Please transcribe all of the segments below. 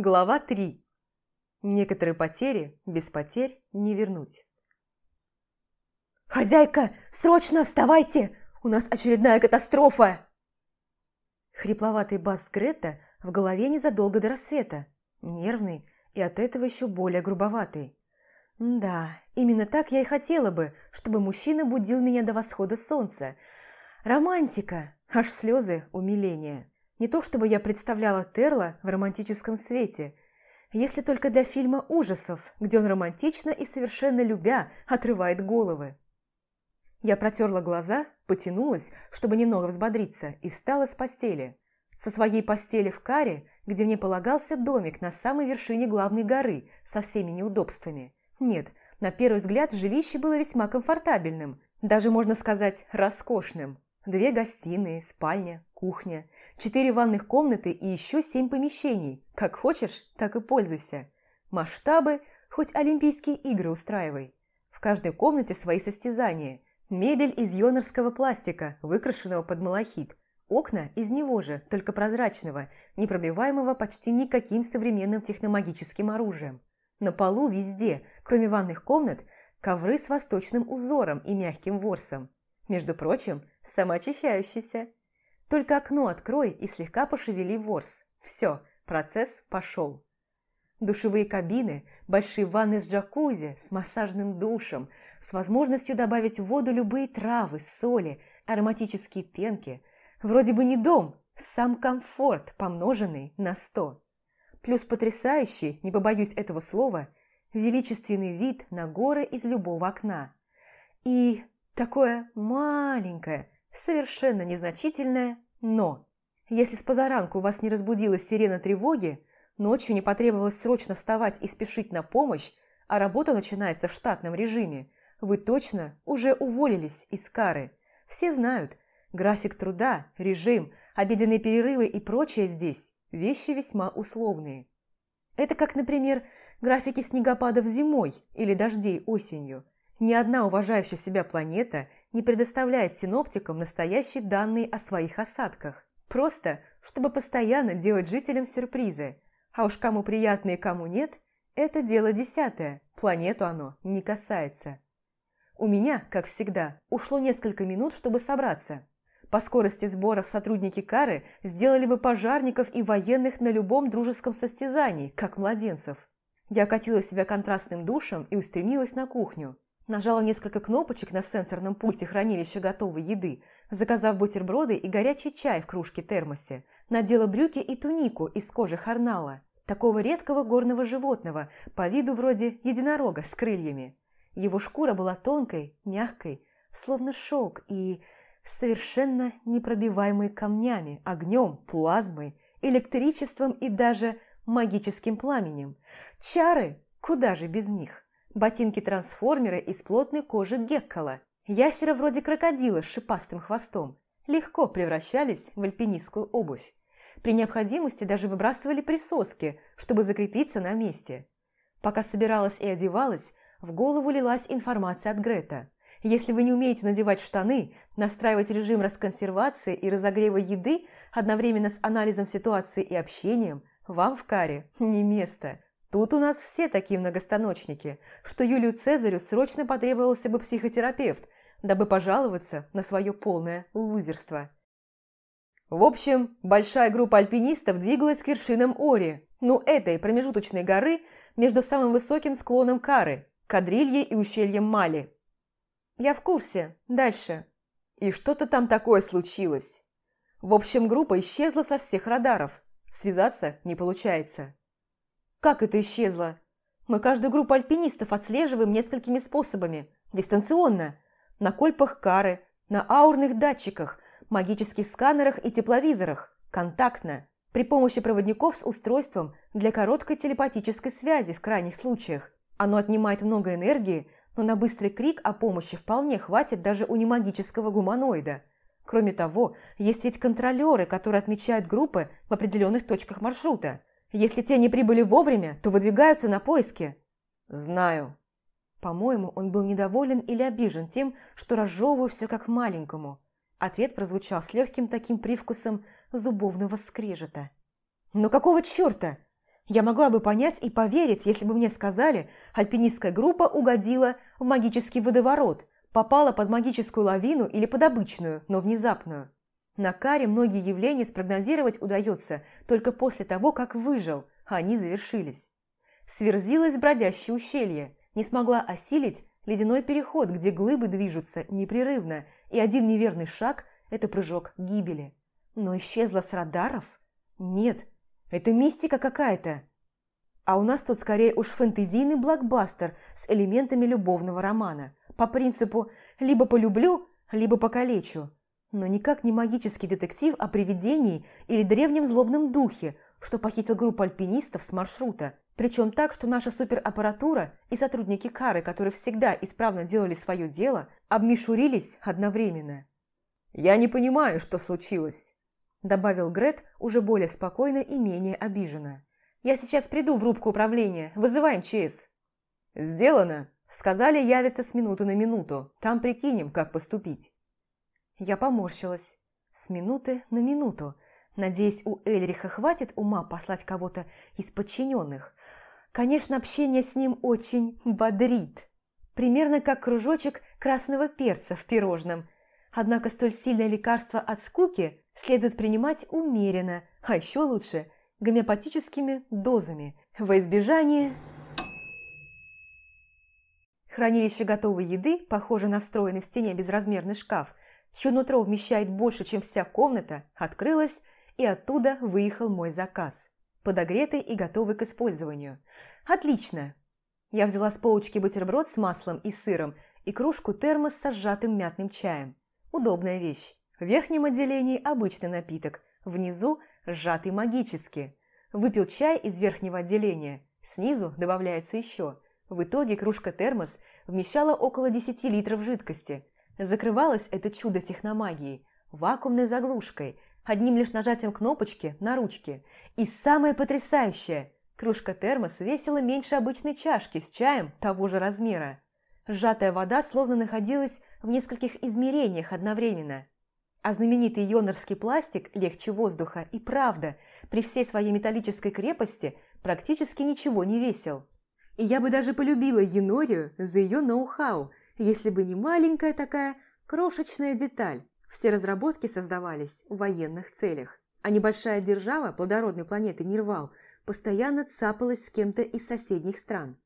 Глава 3. Некоторые потери без потерь не вернуть. «Хозяйка, срочно вставайте! У нас очередная катастрофа!» Хрипловатый бас Грета в голове незадолго до рассвета, нервный и от этого еще более грубоватый. Да, именно так я и хотела бы, чтобы мужчина будил меня до восхода солнца. Романтика, аж слезы умиления. Не то чтобы я представляла Терла в романтическом свете, если только для фильма ужасов, где он романтично и совершенно любя отрывает головы. Я протерла глаза, потянулась, чтобы немного взбодриться, и встала с постели. Со своей постели в каре, где мне полагался домик на самой вершине главной горы со всеми неудобствами. Нет, на первый взгляд жилище было весьма комфортабельным, даже, можно сказать, роскошным. Две гостиные, спальня, кухня, четыре ванных комнаты и еще семь помещений. Как хочешь, так и пользуйся. Масштабы хоть Олимпийские игры устраивай. В каждой комнате свои состязания. Мебель из йонорского пластика, выкрашенного под малахит. Окна из него же, только прозрачного, непробиваемого почти никаким современным техномагическим оружием. На полу везде, кроме ванных комнат, ковры с восточным узором и мягким ворсом. Между прочим, самоочищающийся. Только окно открой и слегка пошевели ворс. Все, процесс пошел. Душевые кабины, большие ванны с джакузи, с массажным душем, с возможностью добавить в воду любые травы, соли, ароматические пенки. Вроде бы не дом, сам комфорт, помноженный на сто. Плюс потрясающий, не побоюсь этого слова, величественный вид на горы из любого окна. И Такое маленькое, совершенно незначительное «но». Если с позаранку вас не разбудила сирена тревоги, ночью не потребовалось срочно вставать и спешить на помощь, а работа начинается в штатном режиме, вы точно уже уволились из кары. Все знают, график труда, режим, обеденные перерывы и прочее здесь – вещи весьма условные. Это как, например, графики снегопадов зимой или дождей осенью – ни одна уважающая себя планета не предоставляет синоптикам настоящие данные о своих осадках. Просто, чтобы постоянно делать жителям сюрпризы. А уж кому приятно и кому нет, это дело десятое, планету оно не касается. У меня, как всегда, ушло несколько минут, чтобы собраться. По скорости сборов сотрудники Кары сделали бы пожарников и военных на любом дружеском состязании, как младенцев. Я окатила себя контрастным душем и устремилась на кухню. Нажала несколько кнопочек на сенсорном пульте хранилища готовой еды, заказав бутерброды и горячий чай в кружке-термосе. Надела брюки и тунику из кожи харнала, такого редкого горного животного, по виду вроде единорога с крыльями. Его шкура была тонкой, мягкой, словно шелк и совершенно непробиваемой камнями, огнем, плазмой, электричеством и даже магическим пламенем. Чары, куда же без них? Ботинки-трансформеры из плотной кожи геккола, ящера вроде крокодила с шипастым хвостом, легко превращались в альпинистскую обувь. При необходимости даже выбрасывали присоски, чтобы закрепиться на месте. Пока собиралась и одевалась, в голову лилась информация от Грета. Если вы не умеете надевать штаны, настраивать режим расконсервации и разогрева еды одновременно с анализом ситуации и общением, вам в каре не место – Тут у нас все такие многостаночники, что Юлию Цезарю срочно потребовался бы психотерапевт, дабы пожаловаться на свое полное лузерство. В общем, большая группа альпинистов двигалась к вершинам Ори, ну этой промежуточной горы между самым высоким склоном Кары, Кадрильей и ущельем Мали. Я в курсе. Дальше. И что-то там такое случилось. В общем, группа исчезла со всех радаров. Связаться не получается. Как это исчезло? Мы каждую группу альпинистов отслеживаем несколькими способами. Дистанционно. На кольпах кары, на аурных датчиках, магических сканерах и тепловизорах. Контактно. При помощи проводников с устройством для короткой телепатической связи в крайних случаях. Оно отнимает много энергии, но на быстрый крик о помощи вполне хватит даже у немагического гуманоида. Кроме того, есть ведь контролеры, которые отмечают группы в определенных точках маршрута. Если те не прибыли вовремя, то выдвигаются на поиски. Знаю. По-моему, он был недоволен или обижен тем, что разжевываю все как маленькому. Ответ прозвучал с легким таким привкусом зубовного скрежета. «Но какого черта? Я могла бы понять и поверить, если бы мне сказали, альпинистская группа угодила в магический водоворот, попала под магическую лавину или под обычную, но внезапную. На каре многие явления спрогнозировать удается только после того, как выжил, а они завершились. Сверзилось бродящее ущелье, не смогла осилить ледяной переход, где глыбы движутся непрерывно, и один неверный шаг – это прыжок гибели. Но исчезла с радаров? Нет, это мистика какая-то. А у нас тут скорее уж фэнтезийный блокбастер с элементами любовного романа. По принципу «либо полюблю, либо покалечу». Но никак не магический детектив о привидении или древнем злобном духе, что похитил группу альпинистов с маршрута. Причем так, что наша супераппаратура и сотрудники Кары, которые всегда исправно делали свое дело, обмешурились одновременно. «Я не понимаю, что случилось», – добавил Грет уже более спокойно и менее обиженно. «Я сейчас приду в рубку управления. Вызываем ЧС». «Сделано», – сказали явиться с минуты на минуту. Там прикинем, как поступить. Я поморщилась. С минуты на минуту. Надеюсь, у Эльриха хватит ума послать кого-то из подчиненных. Конечно, общение с ним очень бодрит. Примерно как кружочек красного перца в пирожном. Однако столь сильное лекарство от скуки следует принимать умеренно, а еще лучше – гомеопатическими дозами, во избежание... Хранилище готовой еды, похоже на встроенный в стене безразмерный шкаф – чье нутро вмещает больше, чем вся комната, открылась, и оттуда выехал мой заказ, подогретый и готовый к использованию. Отлично! Я взяла с полочки бутерброд с маслом и сыром и кружку термос с сжатым мятным чаем. Удобная вещь. В верхнем отделении обычный напиток, внизу сжатый магически. Выпил чай из верхнего отделения, снизу добавляется еще. В итоге кружка термос вмещала около 10 литров жидкости – Закрывалось это чудо техномагии вакуумной заглушкой, одним лишь нажатием кнопочки на ручке. И самое потрясающее – кружка термос весила меньше обычной чашки с чаем того же размера. Сжатая вода словно находилась в нескольких измерениях одновременно. А знаменитый йонорский пластик легче воздуха и правда, при всей своей металлической крепости, практически ничего не весил. И я бы даже полюбила Енорию за ее ноу-хау – если бы не маленькая такая крошечная деталь. Все разработки создавались в военных целях, а небольшая держава плодородной планеты Нирвал постоянно цапалась с кем-то из соседних стран.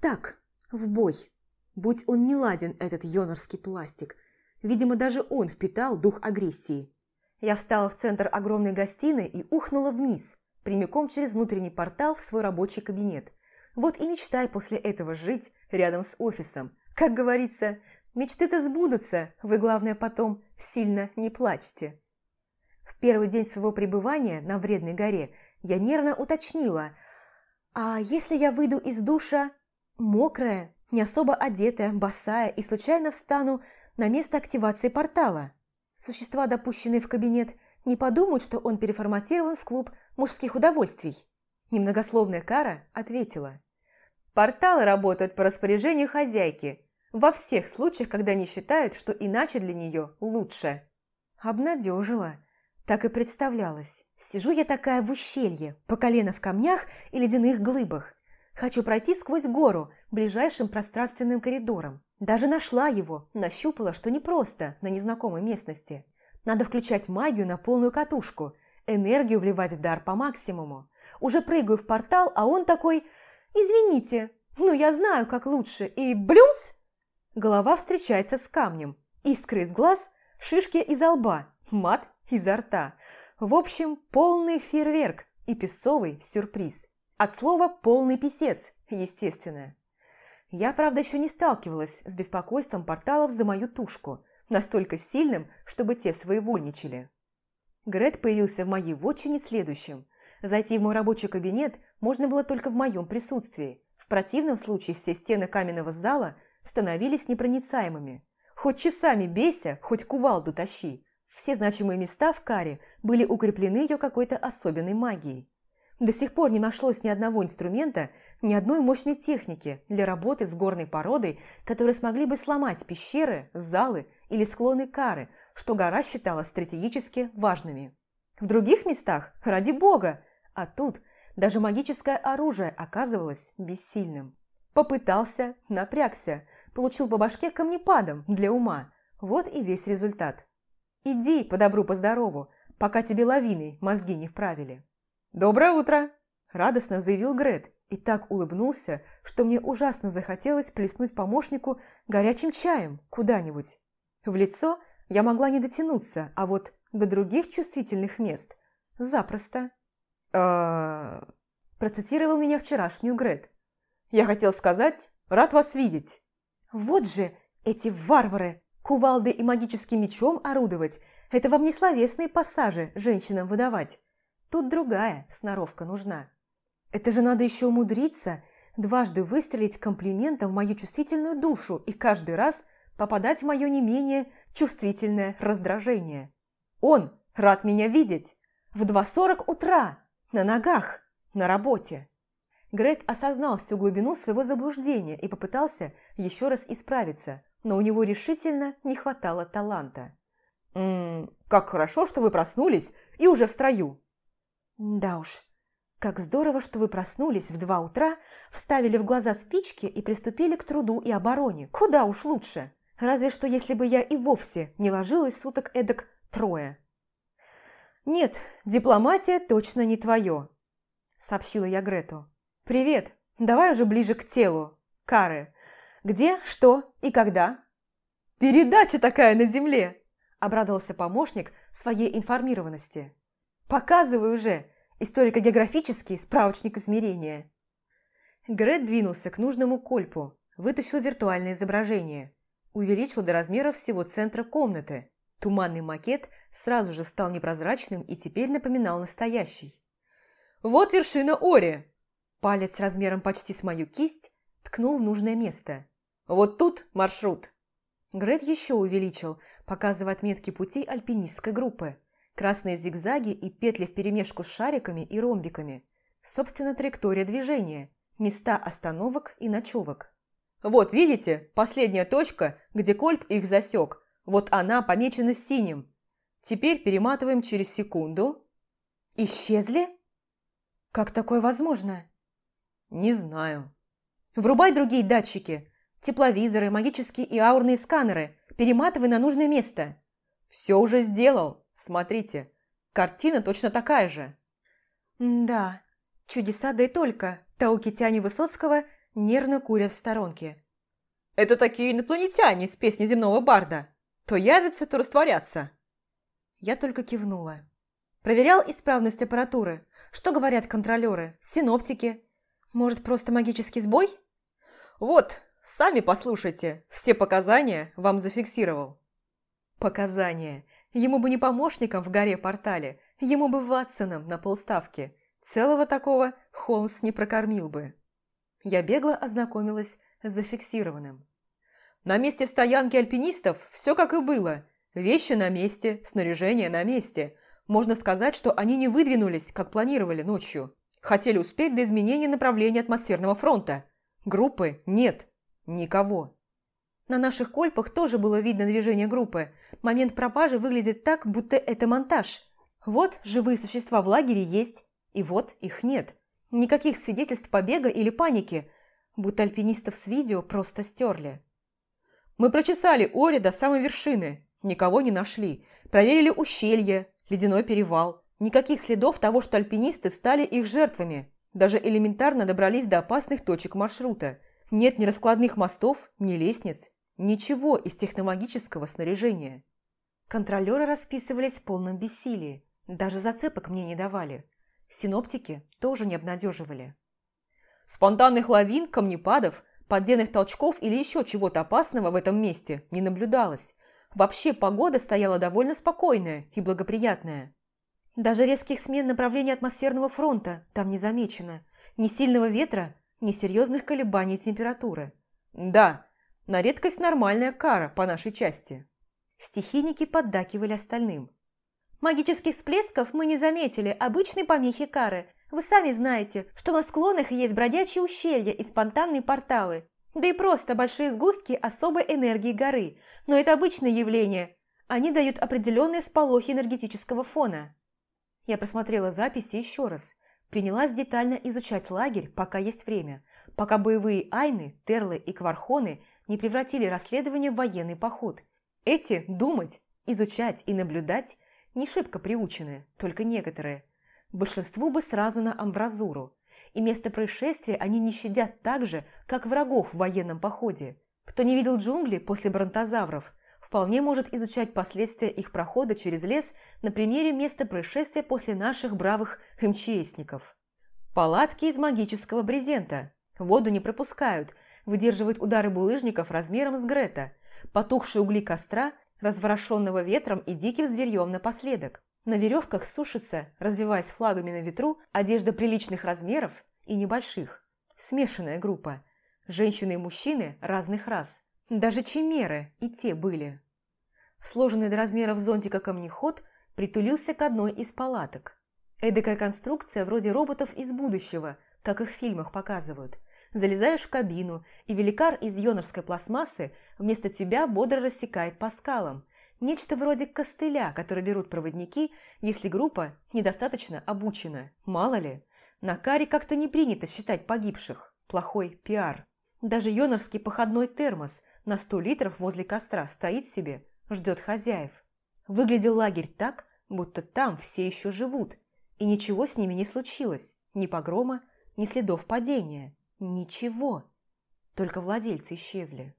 Так, в бой. Будь он не ладен, этот йонорский пластик. Видимо, даже он впитал дух агрессии. Я встала в центр огромной гостиной и ухнула вниз, прямиком через внутренний портал в свой рабочий кабинет. Вот и мечтай после этого жить рядом с офисом, как говорится, мечты-то сбудутся, вы, главное, потом сильно не плачьте. В первый день своего пребывания на Вредной горе я нервно уточнила, а если я выйду из душа мокрая, не особо одетая, босая и случайно встану на место активации портала? Существа, допущенные в кабинет, не подумают, что он переформатирован в клуб мужских удовольствий. Немногословная Кара ответила. Порталы работают по распоряжению хозяйки, во всех случаях, когда они считают, что иначе для нее лучше. Обнадежила. Так и представлялось. Сижу я такая в ущелье, по колено в камнях и ледяных глыбах. Хочу пройти сквозь гору, ближайшим пространственным коридором. Даже нашла его, нащупала, что непросто на незнакомой местности. Надо включать магию на полную катушку, энергию вливать в дар по максимуму. Уже прыгаю в портал, а он такой «Извините, ну я знаю, как лучше», и блюмс! Голова встречается с камнем, искры из глаз, шишки из лба, мат изо рта. В общем, полный фейерверк и песцовый сюрприз. От слова «полный писец», естественно. Я, правда, еще не сталкивалась с беспокойством порталов за мою тушку, настолько сильным, чтобы те своевольничали. Грет появился в моей вотчине следующим. Зайти в мой рабочий кабинет можно было только в моем присутствии. В противном случае все стены каменного зала становились непроницаемыми. Хоть часами бейся, хоть кувалду тащи. Все значимые места в каре были укреплены ее какой-то особенной магией. До сих пор не нашлось ни одного инструмента, ни одной мощной техники для работы с горной породой, которые смогли бы сломать пещеры, залы или склоны кары, что гора считала стратегически важными. В других местах, ради бога, а тут Даже магическое оружие оказывалось бессильным. Попытался, напрягся, получил по башке камнепадом для ума. Вот и весь результат. Иди по добру, по здорову, пока тебе лавиной мозги не вправили. «Доброе утро!» – радостно заявил Грет и так улыбнулся, что мне ужасно захотелось плеснуть помощнику горячим чаем куда-нибудь. В лицо я могла не дотянуться, а вот до других чувствительных мест – запросто. э процитировал меня вчерашнюю Грет. «Я хотел сказать, рад вас видеть». «Вот же эти варвары! Кувалдой и магическим мечом орудовать – это вам не словесные пассажи женщинам выдавать. Тут другая сноровка нужна. Это же надо еще умудриться дважды выстрелить комплиментом в мою чувствительную душу и каждый раз попадать в мое не менее чувствительное раздражение. Он рад меня видеть. В 2.40 утра, на ногах, на работе. Грет осознал всю глубину своего заблуждения и попытался еще раз исправиться, но у него решительно не хватало таланта. «М -м, «Как хорошо, что вы проснулись и уже в строю!» «Да уж, как здорово, что вы проснулись в два утра, вставили в глаза спички и приступили к труду и обороне. Куда уж лучше. Разве что если бы я и вовсе не ложилась суток эдак трое. «Нет, дипломатия точно не твое», – сообщила я Грету. «Привет, давай уже ближе к телу, Кары. Где, что и когда?» «Передача такая на земле!» – обрадовался помощник своей информированности. «Показывай уже, историко-географический справочник измерения». Грет двинулся к нужному кольпу, вытащил виртуальное изображение, увеличил до размера всего центра комнаты. Туманный макет сразу же стал непрозрачным и теперь напоминал настоящий. «Вот вершина Ори!» Палец размером почти с мою кисть ткнул в нужное место. «Вот тут маршрут!» Грет еще увеличил, показывая отметки пути альпинистской группы красные зигзаги и петли вперемешку с шариками и ромбиками. Собственно, траектория движения, места остановок и ночевок. Вот, видите, последняя точка, где Кольп их засек. Вот она помечена синим. Теперь перематываем через секунду. Исчезли? Как такое возможно? Не знаю. Врубай другие датчики. Тепловизоры, магические и аурные сканеры. Перематывай на нужное место. Все уже сделал. Смотрите, картина точно такая же. Да, чудеса да и только. Таукитяне Высоцкого нервно курят в сторонке. Это такие инопланетяне с песни земного барда. То явятся, то растворятся. Я только кивнула. Проверял исправность аппаратуры. Что говорят контролеры, синоптики? Может, просто магический сбой? Вот, сами послушайте. Все показания вам зафиксировал. Показания. Ему бы не помощником в горе-портале, ему бы Ватсоном на полставки. Целого такого Холмс не прокормил бы. Я бегло ознакомилась с зафиксированным. На месте стоянки альпинистов все как и было. Вещи на месте, снаряжение на месте. Можно сказать, что они не выдвинулись, как планировали ночью. Хотели успеть до изменения направления атмосферного фронта. Группы нет. Никого. На наших кольпах тоже было видно движение группы. Момент пропажи выглядит так, будто это монтаж. Вот живые существа в лагере есть, и вот их нет. Никаких свидетельств побега или паники, будто альпинистов с видео просто стерли. Мы прочесали Ори до самой вершины, никого не нашли. Проверили ущелье, ледяной перевал. Никаких следов того, что альпинисты стали их жертвами. Даже элементарно добрались до опасных точек маршрута. Нет ни раскладных мостов, ни лестниц, Ничего из техномагического снаряжения. Контролеры расписывались в полном бессилии, даже зацепок мне не давали. Синоптики тоже не обнадеживали. Спонтанных лавин, камнепадов, подземных толчков или еще чего-то опасного в этом месте не наблюдалось. Вообще погода стояла довольно спокойная и благоприятная. Даже резких смен направления атмосферного фронта там не замечено. Ни сильного ветра, ни серьезных колебаний температуры. Да, на редкость нормальная кара по нашей части. Стихийники поддакивали остальным. Магических всплесков мы не заметили, обычные помехи кары. Вы сами знаете, что на склонах есть бродячие ущелья и спонтанные порталы. Да и просто большие сгустки особой энергии горы. Но это обычное явление. Они дают определенные сполохи энергетического фона. Я просмотрела записи еще раз. принялась детально изучать лагерь, пока есть время, пока боевые айны, терлы и квархоны не превратили расследование в военный поход. Эти думать, изучать и наблюдать не шибко приучены, только некоторые. Большинству бы сразу на амбразуру. И место происшествия они не щадят так же, как врагов в военном походе. Кто не видел джунгли после бронтозавров, вполне может изучать последствия их прохода через лес на примере места происшествия после наших бравых МЧСников. Палатки из магического брезента. Воду не пропускают, выдерживают удары булыжников размером с Грета, потухшие угли костра, разворошенного ветром и диким зверьем напоследок. На веревках сушится, развиваясь флагами на ветру, одежда приличных размеров и небольших. Смешанная группа – Женщины и мужчины разных рас. Даже чимеры и те были. Сложенный до размеров зонтика камнеход притулился к одной из палаток. Эдакая конструкция вроде роботов из будущего, как их в фильмах показывают. Залезаешь в кабину, и великар из йонорской пластмассы вместо тебя бодро рассекает по скалам. Нечто вроде костыля, который берут проводники, если группа недостаточно обучена. Мало ли, на каре как-то не принято считать погибших. Плохой пиар. Даже йонорский походной термос на сто литров возле костра стоит себе, ждет хозяев. Выглядел лагерь так, будто там все еще живут, и ничего с ними не случилось, ни погрома, ни следов падения, ничего. Только владельцы исчезли.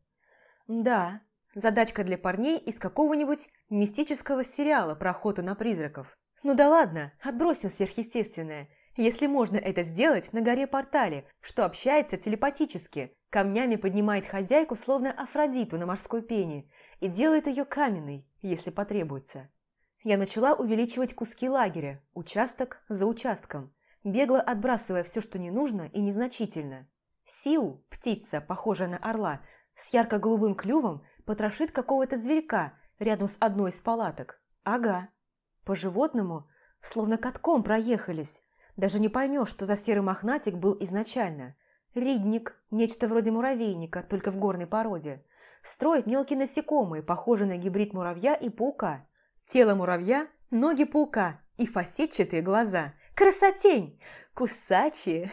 Да, задачка для парней из какого-нибудь мистического сериала про охоту на призраков. Ну да ладно, отбросим сверхъестественное, если можно это сделать на горе Портале, что общается телепатически, камнями поднимает хозяйку, словно Афродиту на морской пене, и делает ее каменной, если потребуется. Я начала увеличивать куски лагеря, участок за участком, бегло отбрасывая все, что не нужно и незначительно. Сиу, птица, похожая на орла, с ярко-голубым клювом, потрошит какого-то зверька рядом с одной из палаток. Ага. По животному, словно катком проехались, даже не поймешь, что за серый мохнатик был изначально. Ридник, нечто вроде муравейника, только в горной породе. Строит мелкие насекомые, похожие на гибрид муравья и паука. Тело муравья, ноги паука и фасетчатые глаза. Красотень! Кусачие!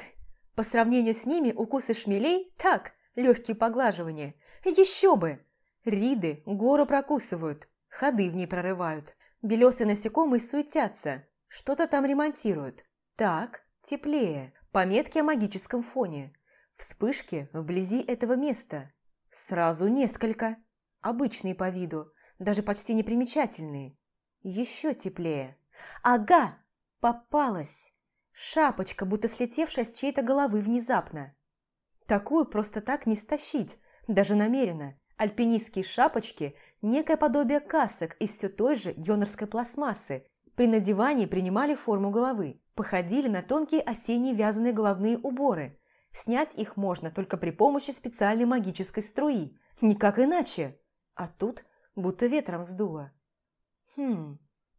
По сравнению с ними укусы шмелей – так, легкие поглаживания. Еще бы! Риды гору прокусывают, ходы в ней прорывают. Белесые насекомые суетятся, что-то там ремонтируют. Так, теплее. Пометки о магическом фоне. Вспышки вблизи этого места. Сразу несколько. Обычные по виду, даже почти непримечательные. Еще теплее. Ага, попалась. Шапочка, будто слетевшая с чьей-то головы внезапно. Такую просто так не стащить, даже намеренно. Альпинистские шапочки – некое подобие касок из все той же йонорской пластмассы. При надевании принимали форму головы походили на тонкие осенние вязаные головные уборы. Снять их можно только при помощи специальной магической струи, никак иначе. А тут будто ветром сдуло. Хм,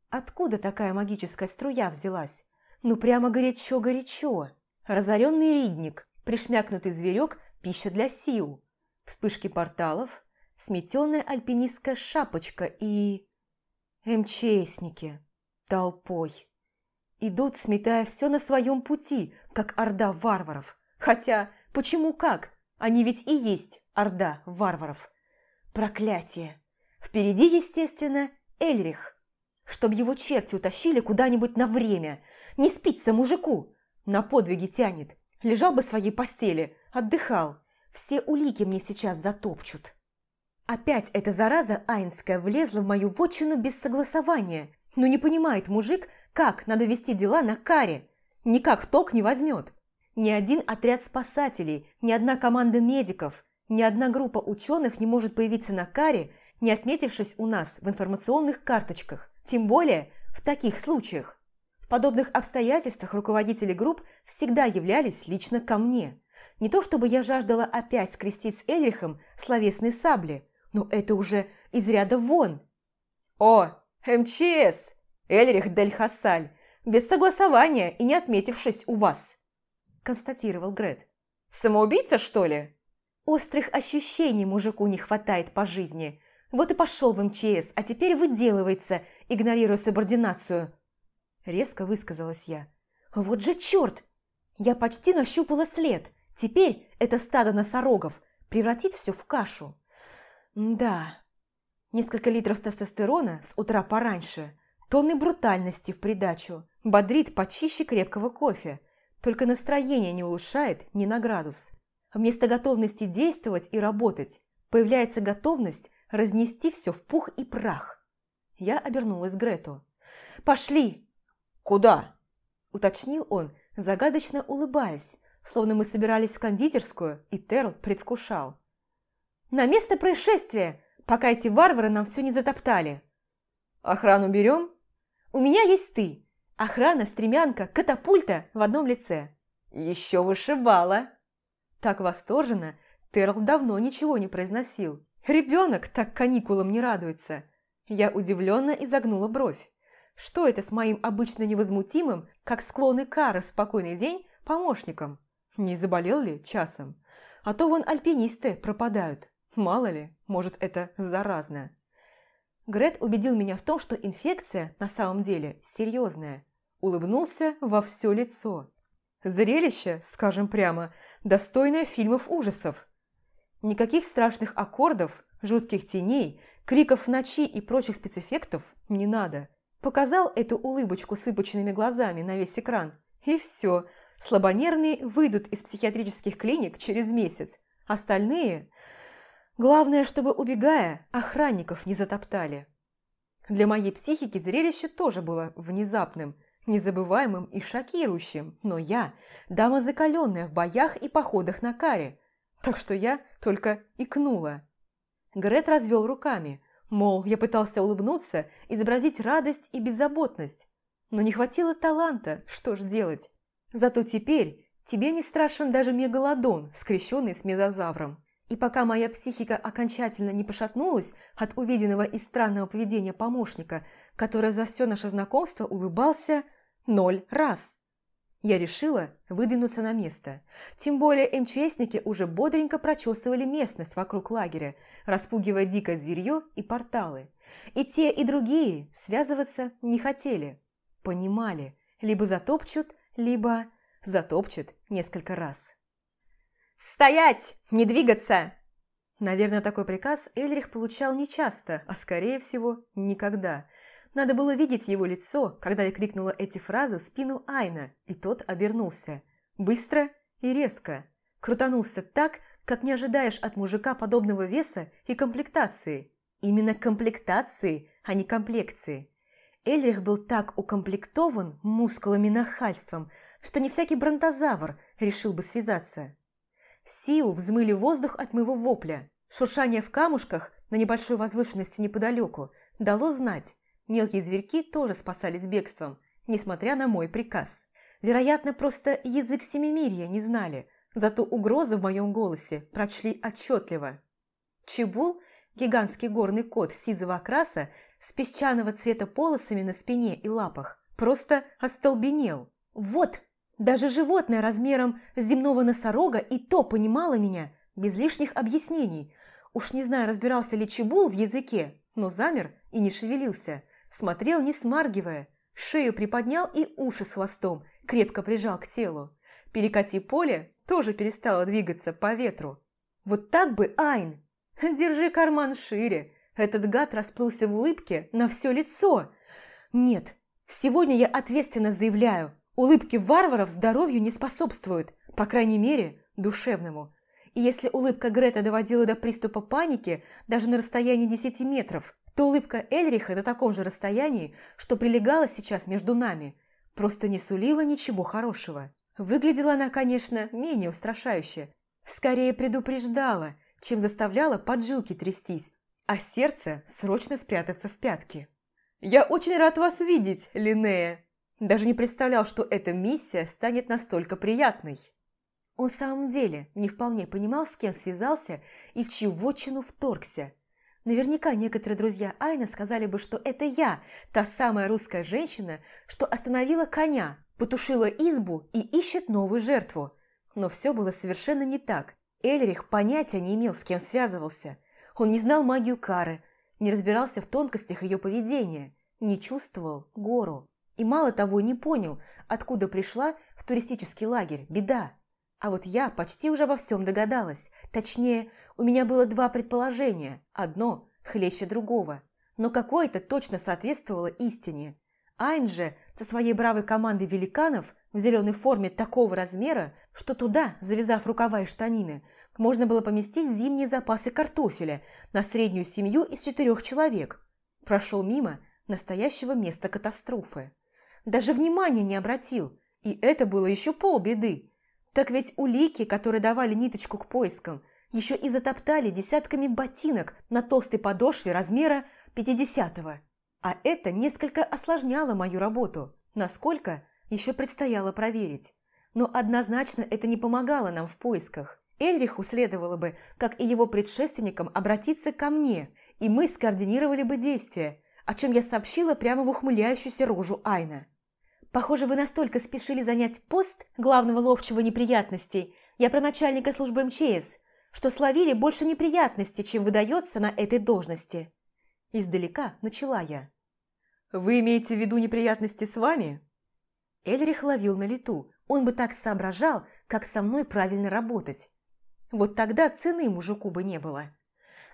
откуда такая магическая струя взялась? Ну прямо горячо-горячо. Разоренный ридник, пришмякнутый зверек – пища для сил. Вспышки порталов, сметенная альпинистская шапочка и... МЧСники. Толпой. Идут, сметая все на своем пути, как орда варваров. Хотя, почему как? Они ведь и есть орда варваров. Проклятие! Впереди, естественно, Эльрих. Чтоб его черти утащили куда-нибудь на время. Не спится мужику. На подвиги тянет. Лежал бы в своей постели, отдыхал. Все улики мне сейчас затопчут. Опять эта зараза Айнская влезла в мою вотчину без согласования. Но не понимает мужик, как надо вести дела на каре. Никак толк не возьмет. Ни один отряд спасателей, ни одна команда медиков, ни одна группа ученых не может появиться на каре, не отметившись у нас в информационных карточках. Тем более в таких случаях. В подобных обстоятельствах руководители групп всегда являлись лично ко мне. Не то чтобы я жаждала опять скрестить с Эльрихом словесные сабли, но это уже из ряда вон. «О, МЧС! Эльрих Дель Хассаль, без согласования и не отметившись у вас», констатировал Грет. «Самоубийца, что ли?» Острых ощущений мужику не хватает по жизни. Вот и пошел в МЧС, а теперь выделывается, игнорируя субординацию. Резко высказалась я. Вот же черт! Я почти нащупала след. Теперь это стадо носорогов превратит все в кашу. Да, несколько литров тестостерона с утра пораньше, тонны брутальности в придачу, бодрит почище крепкого кофе, только настроение не улучшает ни на градус. Вместо готовности действовать и работать появляется готовность разнести все в пух и прах. Я обернулась к Грету. «Пошли!» «Куда?» – уточнил он, загадочно улыбаясь, словно мы собирались в кондитерскую, и Терл предвкушал. «На место происшествия, пока эти варвары нам все не затоптали!» «Охрану берем?» «У меня есть ты!» Охрана, стремянка, катапульта в одном лице. Еще вышибала. Так восторженно Терл давно ничего не произносил. Ребенок так каникулам не радуется. Я удивленно изогнула бровь. Что это с моим обычно невозмутимым, как склоны кары в спокойный день, помощником? Не заболел ли часом? А то вон альпинисты пропадают. Мало ли, может, это заразно. Грет убедил меня в том, что инфекция на самом деле серьезная. Улыбнулся во все лицо. Зрелище, скажем прямо, достойное фильмов ужасов. Никаких страшных аккордов, жутких теней, криков в ночи и прочих спецэффектов не надо. Показал эту улыбочку с выпученными глазами на весь экран. И все. Слабонервные выйдут из психиатрических клиник через месяц. Остальные... Главное, чтобы, убегая, охранников не затоптали. Для моей психики зрелище тоже было внезапным, незабываемым и шокирующим, но я – дама закаленная в боях и походах на каре, так что я только икнула. Грет развел руками, мол, я пытался улыбнуться, изобразить радость и беззаботность, но не хватило таланта, что ж делать. Зато теперь тебе не страшен даже мегалодон, скрещенный с мезозавром. И пока моя психика окончательно не пошатнулась от увиденного и странного поведения помощника, который за все наше знакомство улыбался ноль раз, я решила выдвинуться на место. Тем более МЧСники уже бодренько прочесывали местность вокруг лагеря, распугивая дикое зверье и порталы. И те, и другие связываться не хотели. Понимали, либо затопчут, либо затопчут несколько раз. «Стоять! Не двигаться!» Наверное, такой приказ Эльрих получал нечасто, а скорее всего, никогда. Надо было видеть его лицо, когда я крикнула эти фразы в спину Айна, и тот обернулся. Быстро и резко. Крутанулся так, как не ожидаешь от мужика подобного веса и комплектации. Именно комплектации, а не комплекции. Эльрих был так укомплектован мускулами нахальством, что не всякий бронтозавр решил бы связаться. Сиу взмыли воздух от моего вопля. Шуршание в камушках на небольшой возвышенности неподалеку дало знать. Мелкие зверьки тоже спасались бегством, несмотря на мой приказ. Вероятно, просто язык семимирья не знали, зато угрозу в моем голосе прочли отчетливо. Чебул, гигантский горный кот сизого окраса с песчаного цвета полосами на спине и лапах, просто остолбенел. «Вот!» Даже животное размером с земного носорога и то понимало меня без лишних объяснений. Уж не знаю, разбирался ли Чебул в языке, но замер и не шевелился. Смотрел, не смаргивая, шею приподнял и уши с хвостом крепко прижал к телу. Перекати поле тоже перестало двигаться по ветру. Вот так бы, Айн! Держи карман шире. Этот гад расплылся в улыбке на все лицо. Нет, сегодня я ответственно заявляю, Улыбки варваров здоровью не способствуют, по крайней мере, душевному. И если улыбка Грета доводила до приступа паники даже на расстоянии 10 метров, то улыбка Эльриха на таком же расстоянии, что прилегала сейчас между нами, просто не сулила ничего хорошего. Выглядела она, конечно, менее устрашающе. Скорее предупреждала, чем заставляла поджилки трястись, а сердце срочно спрятаться в пятки. «Я очень рад вас видеть, Линнея!» Даже не представлял, что эта миссия станет настолько приятной. Он в самом деле не вполне понимал, с кем связался и в чью вотчину вторгся. Наверняка некоторые друзья Айна сказали бы, что это я, та самая русская женщина, что остановила коня, потушила избу и ищет новую жертву. Но все было совершенно не так. Эльрих понятия не имел, с кем связывался. Он не знал магию Кары, не разбирался в тонкостях ее поведения, не чувствовал гору. И мало того, не понял, откуда пришла в туристический лагерь. Беда. А вот я почти уже во всем догадалась. Точнее, у меня было два предположения. Одно хлеще другого. Но какое-то точно соответствовало истине. Айн же со своей бравой командой великанов в зеленой форме такого размера, что туда, завязав рукава и штанины, можно было поместить зимние запасы картофеля на среднюю семью из четырех человек, прошел мимо настоящего места катастрофы. Даже внимания не обратил, и это было еще полбеды. Так ведь улики, которые давали ниточку к поискам, еще и затоптали десятками ботинок на толстой подошве размера пятидесятого. А это несколько осложняло мою работу, насколько еще предстояло проверить. Но однозначно это не помогало нам в поисках. Эльриху следовало бы, как и его предшественникам, обратиться ко мне, и мы скоординировали бы действия, о чем я сообщила прямо в ухмыляющуюся рожу Айна. «Похоже, вы настолько спешили занять пост главного ловчего неприятностей, я про начальника службы МЧС, что словили больше неприятностей, чем выдается на этой должности». Издалека начала я. «Вы имеете в виду неприятности с вами?» Эльрих ловил на лету. Он бы так соображал, как со мной правильно работать. Вот тогда цены мужику бы не было.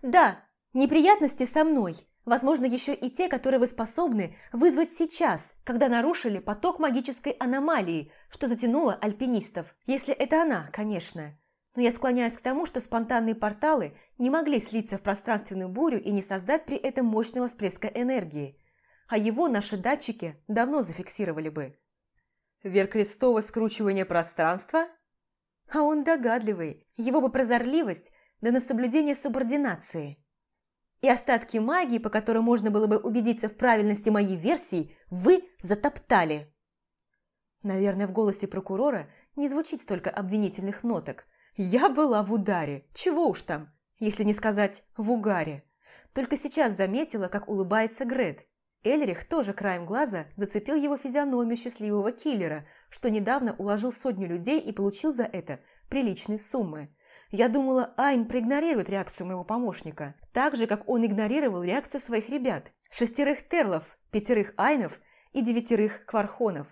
«Да, неприятности со мной. Возможно, еще и те, которые вы способны вызвать сейчас, когда нарушили поток магической аномалии, что затянуло альпинистов. Если это она, конечно. Но я склоняюсь к тому, что спонтанные порталы не могли слиться в пространственную бурю и не создать при этом мощного всплеска энергии а его наши датчики давно зафиксировали бы. Веркрестово скручивание пространства? А он догадливый, его бы прозорливость, да на соблюдение субординации. И остатки магии, по которым можно было бы убедиться в правильности моей версии, вы затоптали. Наверное, в голосе прокурора не звучит столько обвинительных ноток. Я была в ударе, чего уж там, если не сказать в угаре. Только сейчас заметила, как улыбается Грет, Эльрих тоже краем глаза зацепил его физиономию счастливого киллера, что недавно уложил сотню людей и получил за это приличные суммы. Я думала, Айн проигнорирует реакцию моего помощника, так же, как он игнорировал реакцию своих ребят. Шестерых терлов, пятерых айнов и девятерых квархонов.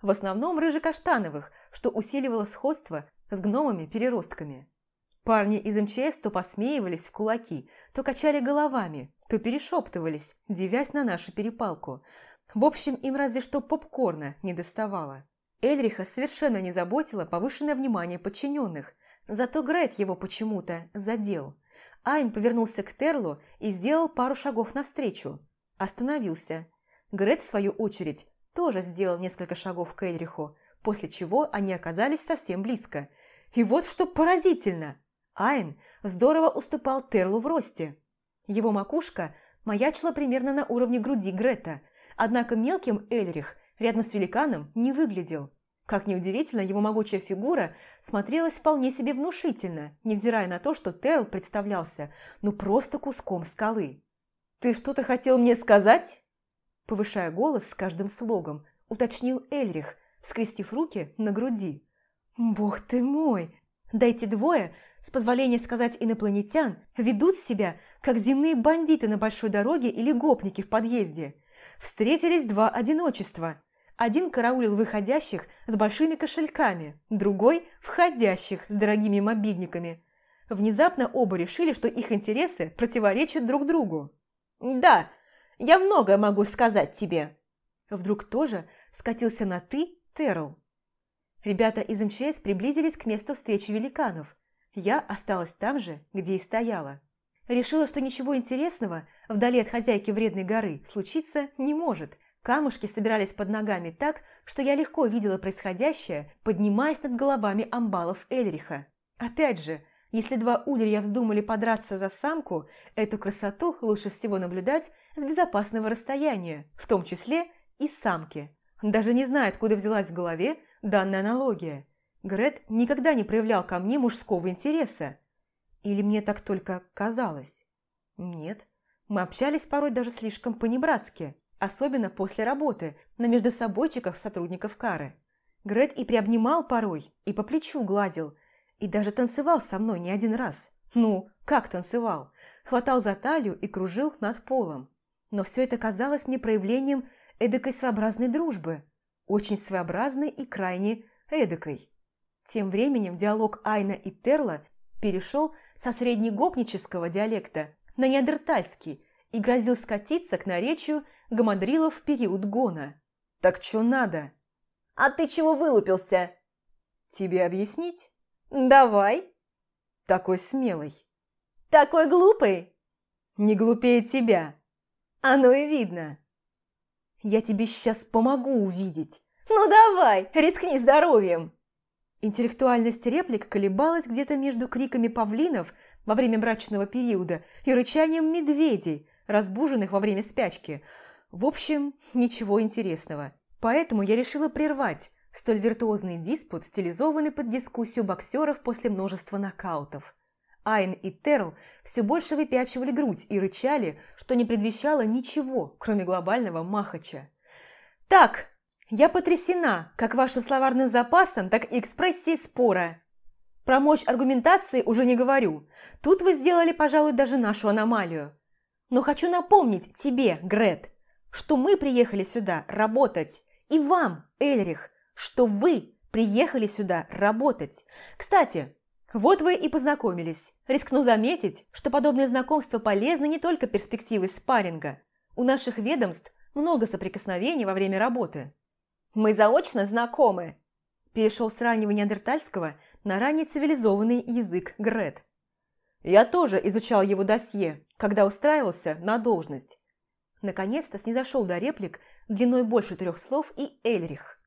В основном рыжекаштановых, что усиливало сходство с гномами-переростками. Парни из МЧС то посмеивались в кулаки, то качали головами, то перешептывались, девясь на нашу перепалку. В общем, им разве что попкорна не доставало. Эльриха совершенно не заботила повышенное внимание подчиненных, зато Грет его почему-то задел. Айн повернулся к Терлу и сделал пару шагов навстречу. Остановился. Грет, в свою очередь, тоже сделал несколько шагов к Эльриху, после чего они оказались совсем близко. И вот что поразительно! Айн здорово уступал Терлу в росте. Его макушка маячила примерно на уровне груди Грета, однако мелким Эльрих рядом с великаном не выглядел. Как неудивительно, его могучая фигура смотрелась вполне себе внушительно, невзирая на то, что Терл представлялся ну просто куском скалы. «Ты что-то хотел мне сказать?» Повышая голос с каждым слогом, уточнил Эльрих, скрестив руки на груди. «Бог ты мой! Да эти двое с позволения сказать инопланетян, ведут себя, как земные бандиты на большой дороге или гопники в подъезде. Встретились два одиночества. Один караулил выходящих с большими кошельками, другой – входящих с дорогими мобильниками. Внезапно оба решили, что их интересы противоречат друг другу. «Да, я многое могу сказать тебе!» Вдруг тоже скатился на «ты» Терл. Ребята из МЧС приблизились к месту встречи великанов – я осталась там же, где и стояла. Решила, что ничего интересного вдали от хозяйки вредной горы случиться не может. Камушки собирались под ногами так, что я легко видела происходящее, поднимаясь над головами амбалов Эльриха. Опять же, если два улья вздумали подраться за самку, эту красоту лучше всего наблюдать с безопасного расстояния, в том числе и самки. Даже не знаю, откуда взялась в голове данная аналогия. Грет никогда не проявлял ко мне мужского интереса. Или мне так только казалось? Нет, мы общались порой даже слишком понебратски, особенно после работы, на междусобойчиках сотрудников Кары. Грет и приобнимал порой, и по плечу гладил, и даже танцевал со мной не один раз. Ну, как танцевал? Хватал за талию и кружил над полом. Но все это казалось мне проявлением эдакой своеобразной дружбы, очень своеобразной и крайне эдакой. Тем временем диалог Айна и Терла перешел со среднегопнического диалекта на неандертальский и грозил скатиться к наречию гамадрилов в период гона. «Так чё надо?» «А ты чего вылупился?» «Тебе объяснить?» «Давай». «Такой смелый». «Такой глупый?» «Не глупее тебя». «Оно и видно». «Я тебе сейчас помогу увидеть». «Ну давай, рискни здоровьем». Интеллектуальность реплик колебалась где-то между криками павлинов во время брачного периода и рычанием медведей, разбуженных во время спячки. В общем, ничего интересного. Поэтому я решила прервать столь виртуозный диспут, стилизованный под дискуссию боксеров после множества нокаутов. Айн и Терл все больше выпячивали грудь и рычали, что не предвещало ничего, кроме глобального махача. «Так, я потрясена как вашим словарным запасом, так и экспрессией спора. Про мощь аргументации уже не говорю. Тут вы сделали, пожалуй, даже нашу аномалию. Но хочу напомнить тебе, Грет, что мы приехали сюда работать, и вам, Эльрих, что вы приехали сюда работать. Кстати, вот вы и познакомились. Рискну заметить, что подобные знакомства полезны не только перспективы спарринга. У наших ведомств много соприкосновений во время работы. Мы заочно знакомы!» Перешел с раннего неандертальского на ранее цивилизованный язык Грет. Я тоже изучал его досье, когда устраивался на должность. Наконец-то снизошел до реплик длиной больше трех слов и Эльрих.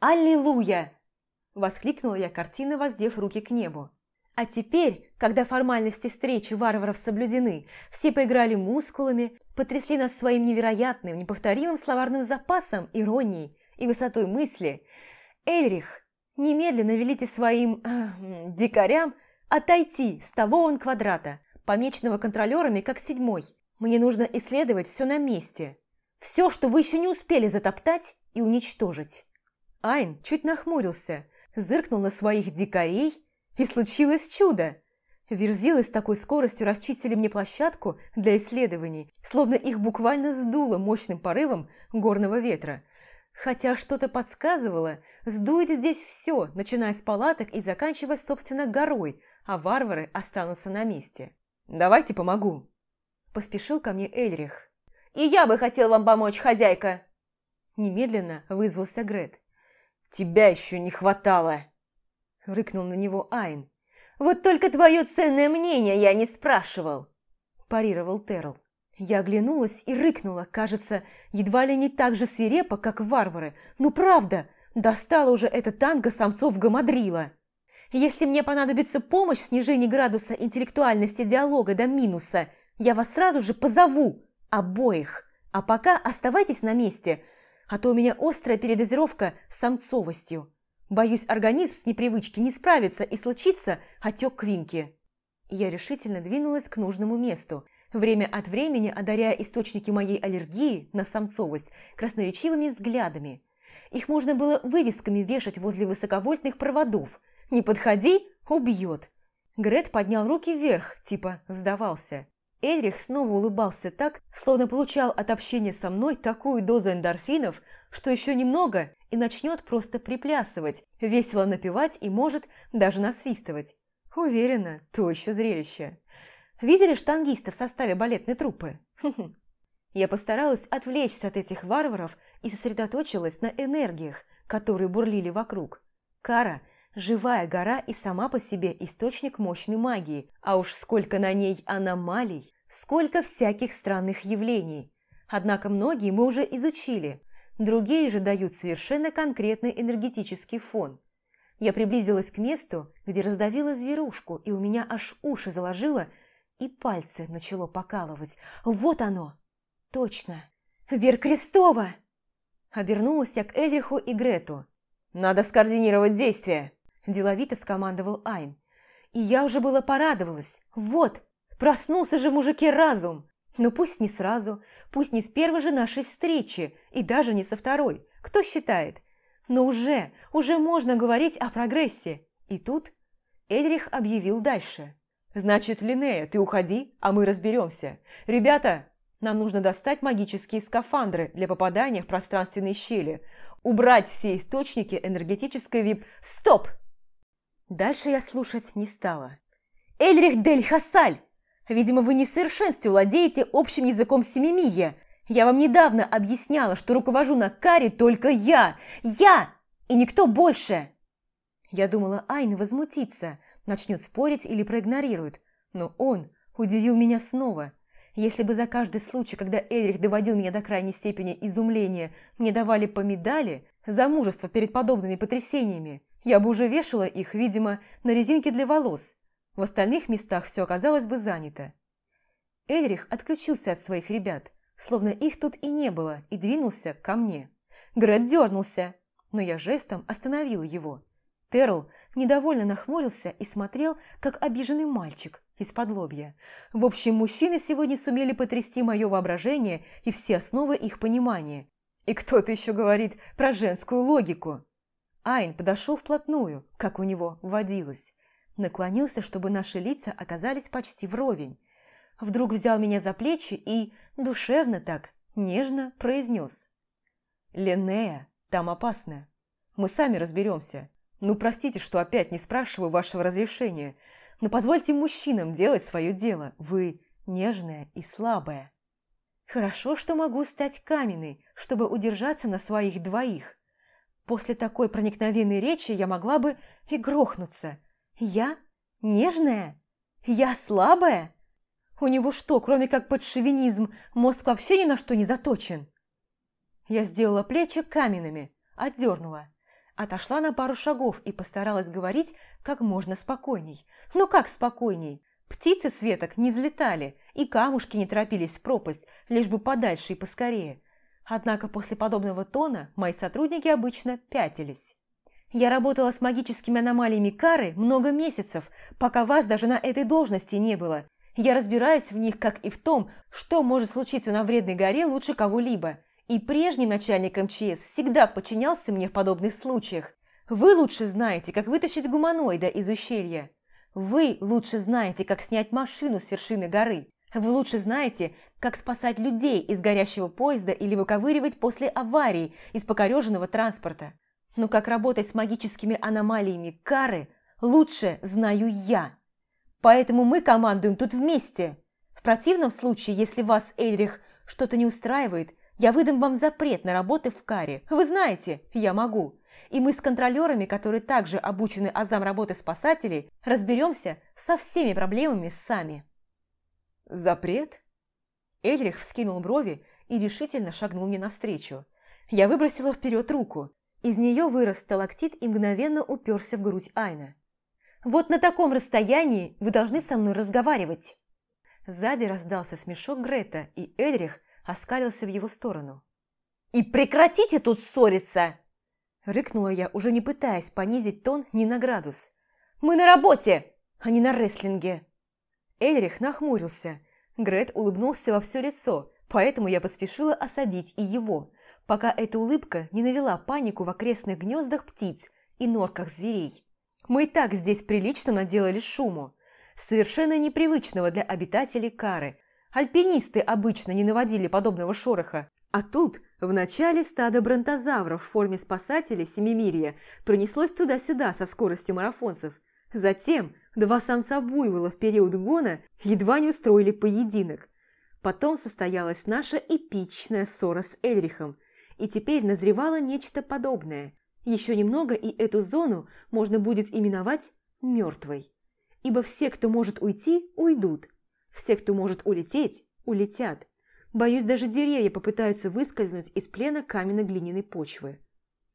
«Аллилуйя!» – воскликнула я картина, воздев руки к небу. А теперь, когда формальности встречи варваров соблюдены, все поиграли мускулами, потрясли нас своим невероятным, неповторимым словарным запасом, иронией и высотой мысли, Эльрих, немедленно велите своим э, дикарям отойти с того он квадрата, помеченного контролерами как седьмой. Мне нужно исследовать все на месте. Все, что вы еще не успели затоптать и уничтожить. Айн чуть нахмурился, зыркнул на своих дикарей, и случилось чудо. Верзилы с такой скоростью расчистили мне площадку для исследований, словно их буквально сдуло мощным порывом горного ветра – Хотя что-то подсказывало, сдует здесь все, начиная с палаток и заканчивая, собственно, горой, а варвары останутся на месте. «Давайте помогу», – поспешил ко мне Эльрих. «И я бы хотел вам помочь, хозяйка!» Немедленно вызвался Грет. «Тебя еще не хватало!» – рыкнул на него Айн. «Вот только твое ценное мнение я не спрашивал!» – парировал Терл. Я оглянулась и рыкнула, кажется, едва ли не так же свирепо, как варвары. Ну правда, достала уже эта танго самцов гамадрила. Если мне понадобится помощь в снижении градуса интеллектуальности диалога до минуса, я вас сразу же позову, обоих. А пока оставайтесь на месте, а то у меня острая передозировка самцовостью. Боюсь, организм с непривычки не справится и случится отек квинки. Я решительно двинулась к нужному месту – время от времени одаряя источники моей аллергии на самцовость красноречивыми взглядами. Их можно было вывесками вешать возле высоковольтных проводов. «Не подходи, убьет!» Грет поднял руки вверх, типа сдавался. Эльрих снова улыбался так, словно получал от общения со мной такую дозу эндорфинов, что еще немного и начнет просто приплясывать, весело напевать и может даже насвистывать. Уверена, то еще зрелище. Видели штангиста в составе балетной труппы? Я постаралась отвлечься от этих варваров и сосредоточилась на энергиях, которые бурлили вокруг. Кара – живая гора и сама по себе источник мощной магии, а уж сколько на ней аномалий, сколько всяких странных явлений. Однако многие мы уже изучили, другие же дают совершенно конкретный энергетический фон. Я приблизилась к месту, где раздавила зверушку, и у меня аж уши заложило – и пальцы начало покалывать. Вот оно! Точно! Вер Крестова! Обернулась я к Эльриху и Грету. «Надо скоординировать действия!» Деловито скомандовал Айн. И я уже было порадовалась. Вот, проснулся же в мужике разум. Но пусть не сразу, пусть не с первой же нашей встречи, и даже не со второй. Кто считает? Но уже, уже можно говорить о прогрессе. И тут Эльрих объявил дальше. «Значит, Линея, ты уходи, а мы разберемся. Ребята, Нам нужно достать магические скафандры для попадания в пространственные щели, убрать все источники энергетической вип... Стоп! Дальше я слушать не стала. Эльрих Дель Хасаль! Видимо, вы не в совершенстве владеете общим языком Семимирья. Я вам недавно объясняла, что руковожу на каре только я. Я! И никто больше!» Я думала, Айна возмутится, начнет спорить или проигнорирует. Но он удивил меня снова. Если бы за каждый случай, когда Эльрих доводил меня до крайней степени изумления, мне давали по медали за мужество перед подобными потрясениями, я бы уже вешала их, видимо, на резинке для волос. В остальных местах все оказалось бы занято. Эльрих отключился от своих ребят, словно их тут и не было, и двинулся ко мне. Грет дернулся, но я жестом остановил его. Терл недовольно нахмурился и смотрел, как обиженный мальчик из-под лобья. В общем, мужчины сегодня сумели потрясти мое воображение и все основы их понимания. И кто-то еще говорит про женскую логику. Айн подошел вплотную, как у него водилось. Наклонился, чтобы наши лица оказались почти вровень. Вдруг взял меня за плечи и, душевно так, нежно произнес. «Ленея, там опасно. Мы сами разберемся. Ну, простите, что опять не спрашиваю вашего разрешения, но позвольте мужчинам делать свое дело. Вы нежная и слабая. Хорошо, что могу стать каменной, чтобы удержаться на своих двоих. После такой проникновенной речи я могла бы и грохнуться. Я нежная? Я слабая? У него что, кроме как под шовинизм, мозг вообще ни на что не заточен? Я сделала плечи каменными, отдернула. Отошла на пару шагов и постаралась говорить как можно спокойней. Ну как спокойней? Птицы с веток не взлетали, и камушки не торопились в пропасть, лишь бы подальше и поскорее. Однако после подобного тона мои сотрудники обычно пятились. Я работала с магическими аномалиями кары много месяцев, пока вас даже на этой должности не было. Я разбираюсь в них, как и в том, что может случиться на вредной горе лучше кого-либо. И прежний начальник МЧС всегда подчинялся мне в подобных случаях. Вы лучше знаете, как вытащить гуманоида из ущелья. Вы лучше знаете, как снять машину с вершины горы. Вы лучше знаете, как спасать людей из горящего поезда или выковыривать после аварии из покореженного транспорта. Но как работать с магическими аномалиями кары, лучше знаю я. Поэтому мы командуем тут вместе. В противном случае, если вас, Эльрих, что-то не устраивает, я выдам вам запрет на работы в каре. Вы знаете, я могу. И мы с контролерами, которые также обучены азам работы спасателей, разберемся со всеми проблемами сами. Запрет? Эльрих вскинул брови и решительно шагнул мне навстречу. Я выбросила вперед руку. Из нее вырос сталактит и мгновенно уперся в грудь Айна. Вот на таком расстоянии вы должны со мной разговаривать. Сзади раздался смешок Грета, и Эльрих оскалился в его сторону. «И прекратите тут ссориться!» Рыкнула я, уже не пытаясь понизить тон ни на градус. «Мы на работе, а не на рестлинге!» Эльрих нахмурился. Грет улыбнулся во все лицо, поэтому я поспешила осадить и его, пока эта улыбка не навела панику в окрестных гнездах птиц и норках зверей. Мы и так здесь прилично наделали шуму, совершенно непривычного для обитателей Кары. Альпинисты обычно не наводили подобного шороха, а тут в начале стадо бронтозавров в форме спасателей Семимирья пронеслось туда-сюда со скоростью марафонцев. Затем два самца буйвола в период гона едва не устроили поединок. Потом состоялась наша эпичная ссора с Эльрихом, и теперь назревало нечто подобное. Еще немного, и эту зону можно будет именовать мертвой. Ибо все, кто может уйти, уйдут. Все, кто может улететь, улетят. Боюсь, даже деревья попытаются выскользнуть из плена каменно-глиняной почвы.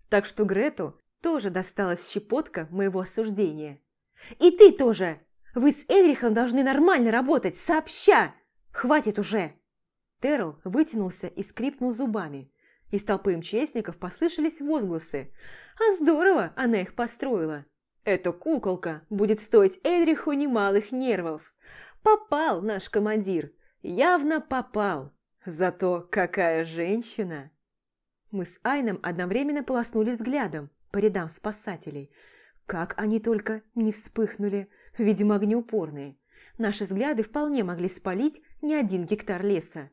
Так что Грету тоже досталась щепотка моего осуждения. «И ты тоже! Вы с Эльрихом должны нормально работать, сообща! Хватит уже!» Терл вытянулся и скрипнул зубами. Из толпы МЧСников послышались возгласы. А здорово она их построила. Эта куколка будет стоить Эдриху немалых нервов. Попал наш командир. Явно попал. Зато какая женщина! Мы с Айном одновременно полоснули взглядом по рядам спасателей. Как они только не вспыхнули, видимо, огнеупорные. Наши взгляды вполне могли спалить не один гектар леса.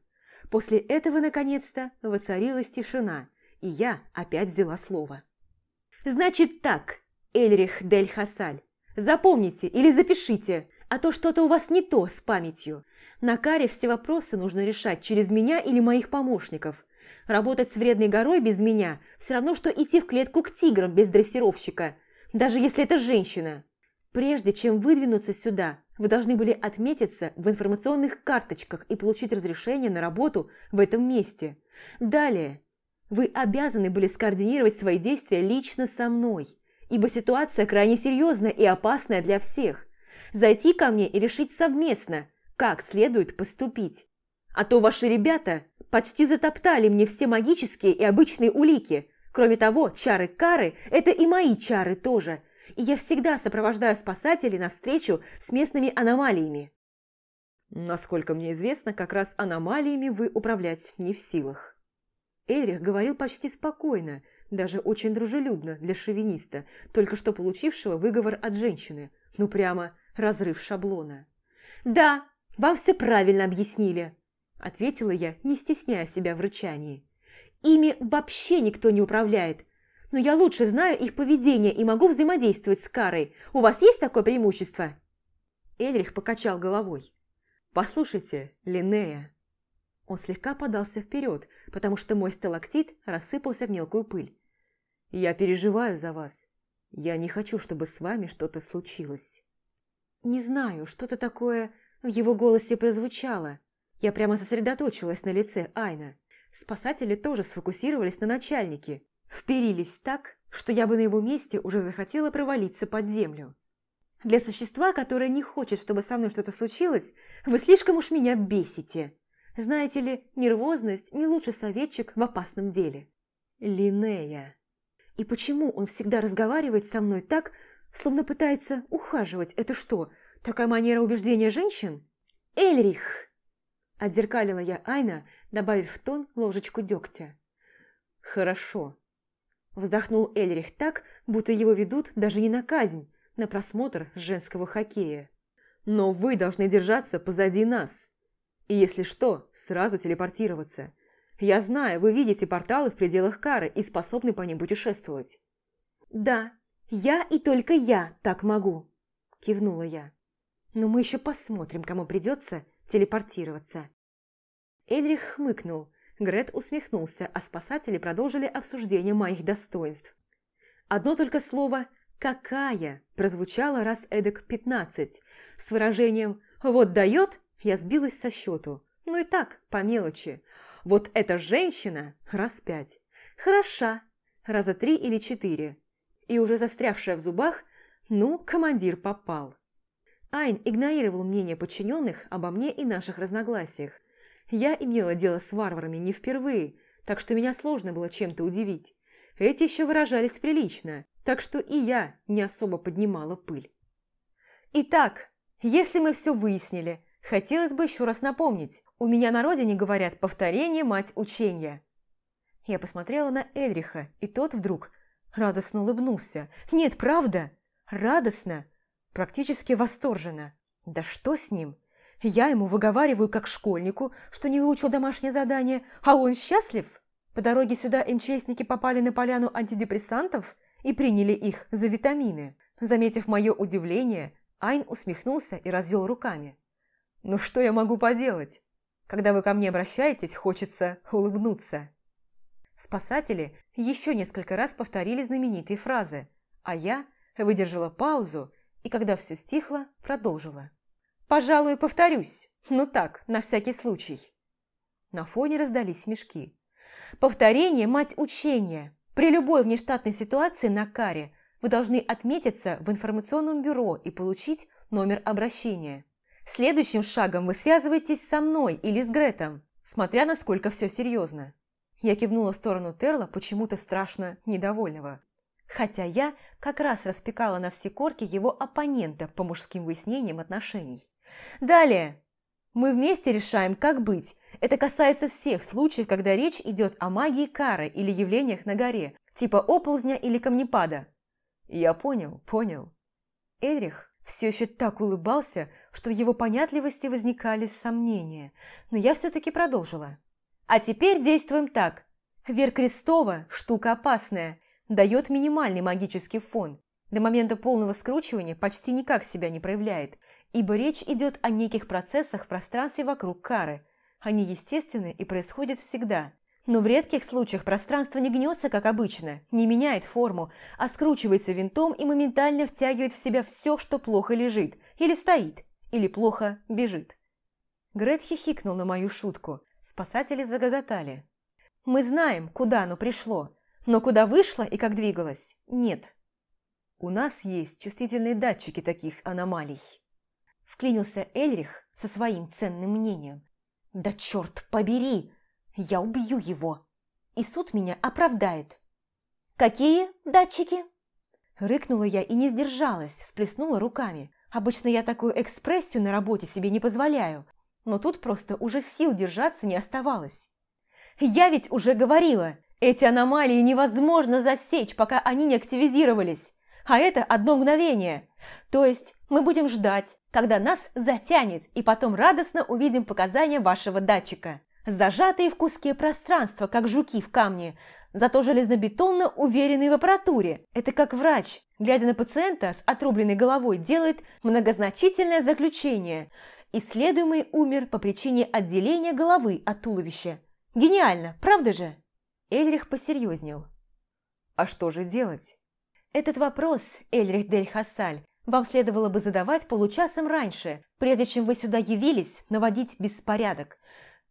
После этого, наконец-то, воцарилась тишина, и я опять взяла слово. «Значит так, Эльрих Дель Хасаль, запомните или запишите, а то что-то у вас не то с памятью. На каре все вопросы нужно решать через меня или моих помощников. Работать с вредной горой без меня все равно, что идти в клетку к тиграм без дрессировщика, даже если это женщина. Прежде чем выдвинуться сюда, вы должны были отметиться в информационных карточках и получить разрешение на работу в этом месте. Далее, вы обязаны были скоординировать свои действия лично со мной, ибо ситуация крайне серьезная и опасная для всех. Зайти ко мне и решить совместно, как следует поступить. А то ваши ребята почти затоптали мне все магические и обычные улики. Кроме того, чары-кары – это и мои чары тоже – и я всегда сопровождаю спасателей на встречу с местными аномалиями. Насколько мне известно, как раз аномалиями вы управлять не в силах. Эрих говорил почти спокойно, даже очень дружелюбно для шовиниста, только что получившего выговор от женщины. Ну прямо разрыв шаблона. «Да, вам все правильно объяснили», – ответила я, не стесняя себя в рычании. «Ими вообще никто не управляет, но я лучше знаю их поведение и могу взаимодействовать с Карой. У вас есть такое преимущество?» Эльрих покачал головой. «Послушайте, Линнея». Он слегка подался вперед, потому что мой сталактит рассыпался в мелкую пыль. «Я переживаю за вас. Я не хочу, чтобы с вами что-то случилось». Не знаю, что-то такое в его голосе прозвучало. Я прямо сосредоточилась на лице Айна. Спасатели тоже сфокусировались на начальнике, вперились так, что я бы на его месте уже захотела провалиться под землю. Для существа, которое не хочет, чтобы со мной что-то случилось, вы слишком уж меня бесите. Знаете ли, нервозность не лучший советчик в опасном деле. Линея. И почему он всегда разговаривает со мной так, словно пытается ухаживать? Это что, такая манера убеждения женщин? Эльрих! Отзеркалила я Айна, добавив в тон ложечку дегтя. Хорошо, Вздохнул Эльрих так, будто его ведут даже не на казнь, на просмотр женского хоккея. «Но вы должны держаться позади нас. И если что, сразу телепортироваться. Я знаю, вы видите порталы в пределах Кары и способны по ним путешествовать». «Да, я и только я так могу», – кивнула я. «Но мы еще посмотрим, кому придется телепортироваться». Эльрих хмыкнул, Грет усмехнулся, а спасатели продолжили обсуждение моих достоинств. Одно только слово «какая» прозвучало раз эдак пятнадцать, с выражением «вот дает» я сбилась со счету. Ну и так, по мелочи. Вот эта женщина раз пять. Хороша, раза три или четыре. И уже застрявшая в зубах, ну, командир попал. Айн игнорировал мнение подчиненных обо мне и наших разногласиях. Я имела дело с варварами не впервые, так что меня сложно было чем-то удивить. Эти еще выражались прилично, так что и я не особо поднимала пыль. Итак, если мы все выяснили, хотелось бы еще раз напомнить, у меня на родине говорят «повторение – мать учения». Я посмотрела на Эльриха, и тот вдруг радостно улыбнулся. Нет, правда, радостно, практически восторженно. Да что с ним? Я ему выговариваю как школьнику, что не выучил домашнее задание, а он счастлив. По дороге сюда МЧСники попали на поляну антидепрессантов и приняли их за витамины. Заметив мое удивление, Айн усмехнулся и развел руками. «Ну что я могу поделать? Когда вы ко мне обращаетесь, хочется улыбнуться». Спасатели еще несколько раз повторили знаменитые фразы, а я выдержала паузу и, когда все стихло, продолжила. Пожалуй, повторюсь. Ну так, на всякий случай. На фоне раздались смешки. Повторение – мать учения. При любой внештатной ситуации на каре вы должны отметиться в информационном бюро и получить номер обращения. Следующим шагом вы связываетесь со мной или с Гретом, смотря насколько все серьезно. Я кивнула в сторону Терла, почему-то страшно недовольного. Хотя я как раз распекала на все корки его оппонента по мужским выяснениям отношений. Далее. Мы вместе решаем, как быть. Это касается всех случаев, когда речь идет о магии кары или явлениях на горе, типа оползня или камнепада. Я понял, понял. Эдрих все еще так улыбался, что в его понятливости возникали сомнения, но я все-таки продолжила. А теперь действуем так. Вер Крестова – штука опасная, дает минимальный магический фон. До момента полного скручивания почти никак себя не проявляет, ибо речь идет о неких процессах в пространстве вокруг кары. Они естественны и происходят всегда. Но в редких случаях пространство не гнется, как обычно, не меняет форму, а скручивается винтом и моментально втягивает в себя все, что плохо лежит, или стоит, или плохо бежит. Грет хихикнул на мою шутку. Спасатели загоготали. Мы знаем, куда оно пришло, но куда вышло и как двигалось, нет. У нас есть чувствительные датчики таких аномалий. Вклинился Эльрих со своим ценным мнением. Да черт побери! Я убью его, и суд меня оправдает. Какие датчики? Рыкнула я и не сдержалась, всплеснула руками. Обычно я такую экспрессию на работе себе не позволяю, но тут просто уже сил держаться не оставалось. Я ведь уже говорила, эти аномалии невозможно засечь, пока они не активизировались. А это одно мгновение. То есть мы будем ждать, когда нас затянет, и потом радостно увидим показания вашего датчика зажатые в куске пространства, как жуки в камне, зато железнобетонно уверенные в аппаратуре. Это как врач, глядя на пациента с отрубленной головой, делает многозначительное заключение. Исследуемый умер по причине отделения головы от туловища. Гениально, правда же? Эльрих посерьезнел. А что же делать? Этот вопрос, Эльрих Дель Хассаль, вам следовало бы задавать получасом раньше, прежде чем вы сюда явились наводить беспорядок.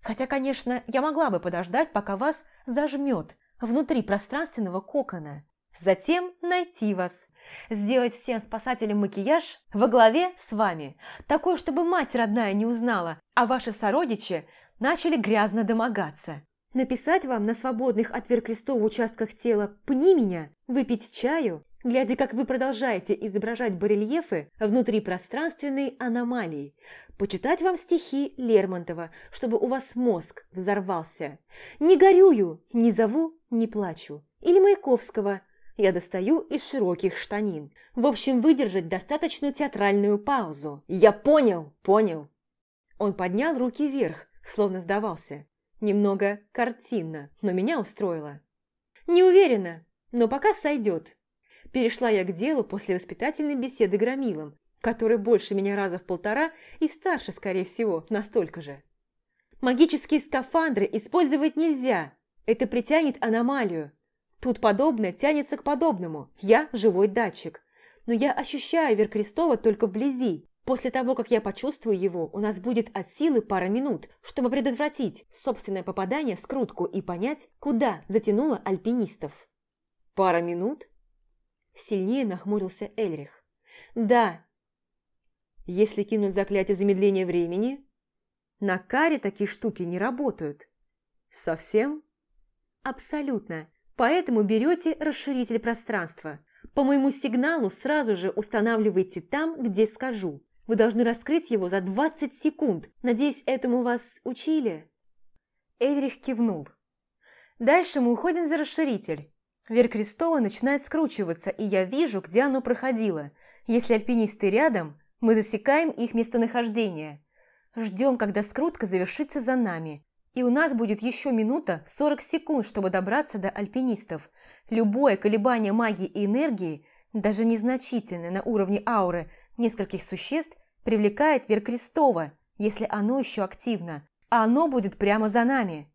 Хотя, конечно, я могла бы подождать, пока вас зажмет внутри пространственного кокона. Затем найти вас. Сделать всем спасателям макияж во главе с вами. Такой, чтобы мать родная не узнала, а ваши сородичи начали грязно домогаться. Написать вам на свободных от веркрестов участках тела «Пни меня», выпить чаю, глядя, как вы продолжаете изображать барельефы внутри пространственной аномалии, почитать вам стихи Лермонтова, чтобы у вас мозг взорвался. Не горюю, не зову, не плачу. Или Маяковского «Я достаю из широких штанин». В общем, выдержать достаточную театральную паузу. «Я понял, понял». Он поднял руки вверх, словно сдавался. Немного картинно, но меня устроило. «Не уверена, но пока сойдет». Перешла я к делу после воспитательной беседы громилом, который больше меня раза в полтора и старше, скорее всего, настолько же. Магические скафандры использовать нельзя. Это притянет аномалию. Тут подобное тянется к подобному. Я живой датчик. Но я ощущаю Веркрестова только вблизи. После того, как я почувствую его, у нас будет от силы пара минут, чтобы предотвратить собственное попадание в скрутку и понять, куда затянуло альпинистов. Пара минут? Сильнее нахмурился Эльрих. Да, если кинуть заклятие замедления времени, на каре такие штуки не работают. Совсем? Абсолютно. Поэтому берете расширитель пространства. По моему сигналу сразу же устанавливайте там, где скажу. Вы должны раскрыть его за 20 секунд. Надеюсь, этому вас учили?» Эдрих кивнул. Дальше мы уходим за расширитель. Вверх крестова начинает скручиваться, и я вижу, где оно проходило. Если альпинисты рядом, мы засекаем их местонахождение. Ждем, когда скрутка завершится за нами. И у нас будет еще минута 40 секунд, чтобы добраться до альпинистов. Любое колебание магии и энергии, даже незначительное на уровне ауры нескольких существ, привлекает вверх Крестова, если оно еще активно. А оно будет прямо за нами.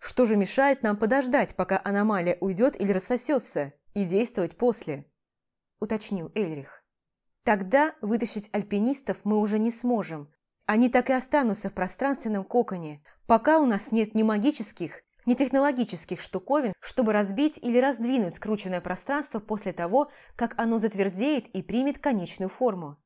Что же мешает нам подождать, пока аномалия уйдет или рассосется, и действовать после? Уточнил Эльрих. Тогда вытащить альпинистов мы уже не сможем. Они так и останутся в пространственном коконе, пока у нас нет ни магических, ни технологических штуковин, чтобы разбить или раздвинуть скрученное пространство после того, как оно затвердеет и примет конечную форму.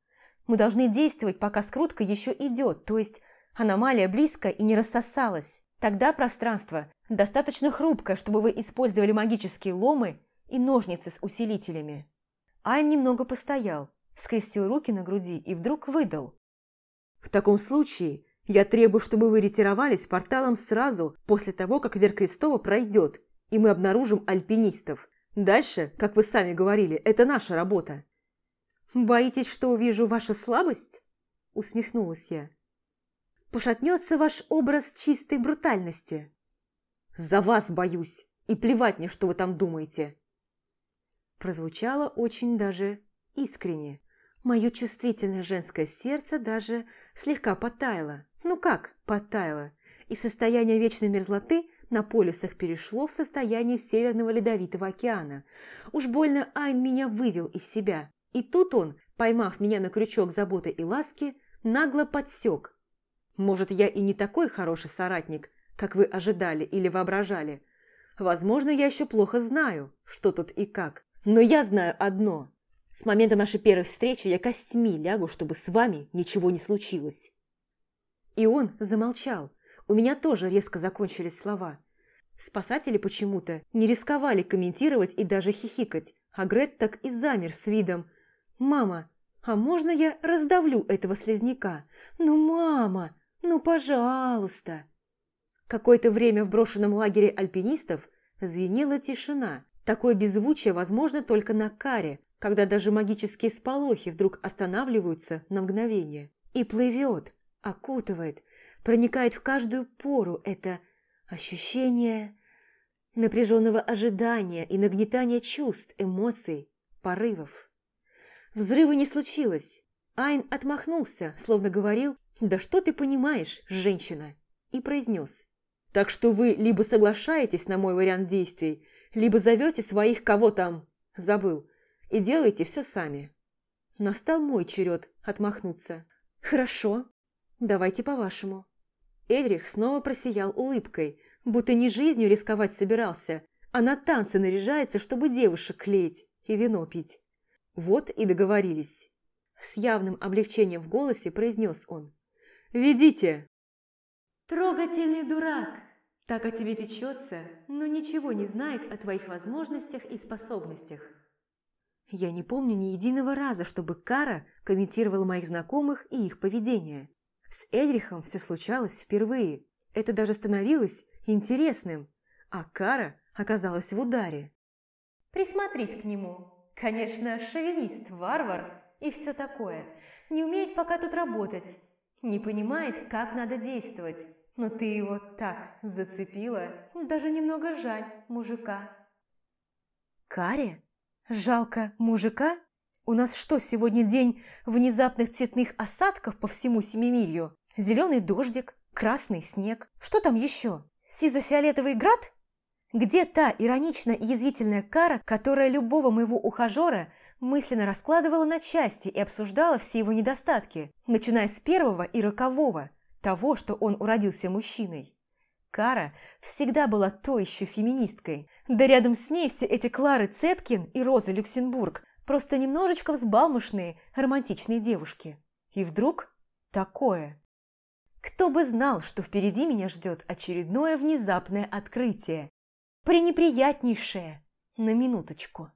Мы должны действовать, пока скрутка еще идет, то есть аномалия близко и не рассосалась. Тогда пространство достаточно хрупкое, чтобы вы использовали магические ломы и ножницы с усилителями. Айн немного постоял, скрестил руки на груди и вдруг выдал. «В таком случае я требую, чтобы вы ретировались порталом сразу после того, как Вер Крестова пройдет, и мы обнаружим альпинистов. Дальше, как вы сами говорили, это наша работа». «Боитесь, что увижу вашу слабость?» – усмехнулась я. «Пошатнется ваш образ чистой брутальности. За вас боюсь, и плевать мне, что вы там думаете!» Прозвучало очень даже искренне. Мое чувствительное женское сердце даже слегка потаяло. Ну как потаяло? И состояние вечной мерзлоты на полюсах перешло в состояние Северного Ледовитого океана. Уж больно Айн меня вывел из себя. И тут он, поймав меня на крючок заботы и ласки, нагло подсек. Может, я и не такой хороший соратник, как вы ожидали или воображали. Возможно, я еще плохо знаю, что тут и как. Но я знаю одно. С момента нашей первой встречи я костьми лягу, чтобы с вами ничего не случилось. И он замолчал. У меня тоже резко закончились слова. Спасатели почему-то не рисковали комментировать и даже хихикать, а Грет так и замер с видом «Мама, а можно я раздавлю этого слезняка? Ну, мама, ну, пожалуйста!» Какое-то время в брошенном лагере альпинистов звенела тишина. Такое беззвучие возможно только на каре, когда даже магические сполохи вдруг останавливаются на мгновение. И плывет, окутывает, проникает в каждую пору это ощущение напряженного ожидания и нагнетания чувств, эмоций, порывов. Взрыва не случилось. Айн отмахнулся, словно говорил «Да что ты понимаешь, женщина?» и произнес «Так что вы либо соглашаетесь на мой вариант действий, либо зовете своих кого там, забыл, и делаете все сами». Настал мой черед отмахнуться. «Хорошо, давайте по-вашему». Эдрих снова просиял улыбкой, будто не жизнью рисковать собирался, а на танцы наряжается, чтобы девушек клеить и вино пить. Вот и договорились. С явным облегчением в голосе произнес он. «Ведите!» «Трогательный дурак! Так о тебе печется, но ничего не знает о твоих возможностях и способностях». Я не помню ни единого раза, чтобы Кара комментировала моих знакомых и их поведение. С Эдрихом все случалось впервые. Это даже становилось интересным, а Кара оказалась в ударе. «Присмотрись к нему», Конечно, шовинист, варвар и все такое. Не умеет пока тут работать. Не понимает, как надо действовать. Но ты его так зацепила, даже немного жаль мужика. Каре? Жалко мужика? У нас что, сегодня день внезапных цветных осадков по всему Семимилью? Зеленый дождик, красный снег. Что там еще? Сизо-фиолетовый град? Где та ироничная и язвительная кара, которая любого моего ухажера мысленно раскладывала на части и обсуждала все его недостатки, начиная с первого и рокового, того, что он уродился мужчиной? Кара всегда была той еще феминисткой, да рядом с ней все эти Клары Цеткин и Роза Люксембург просто немножечко взбалмошные, романтичные девушки. И вдруг такое. Кто бы знал, что впереди меня ждет очередное внезапное открытие, пренеприятнейшее, на минуточку.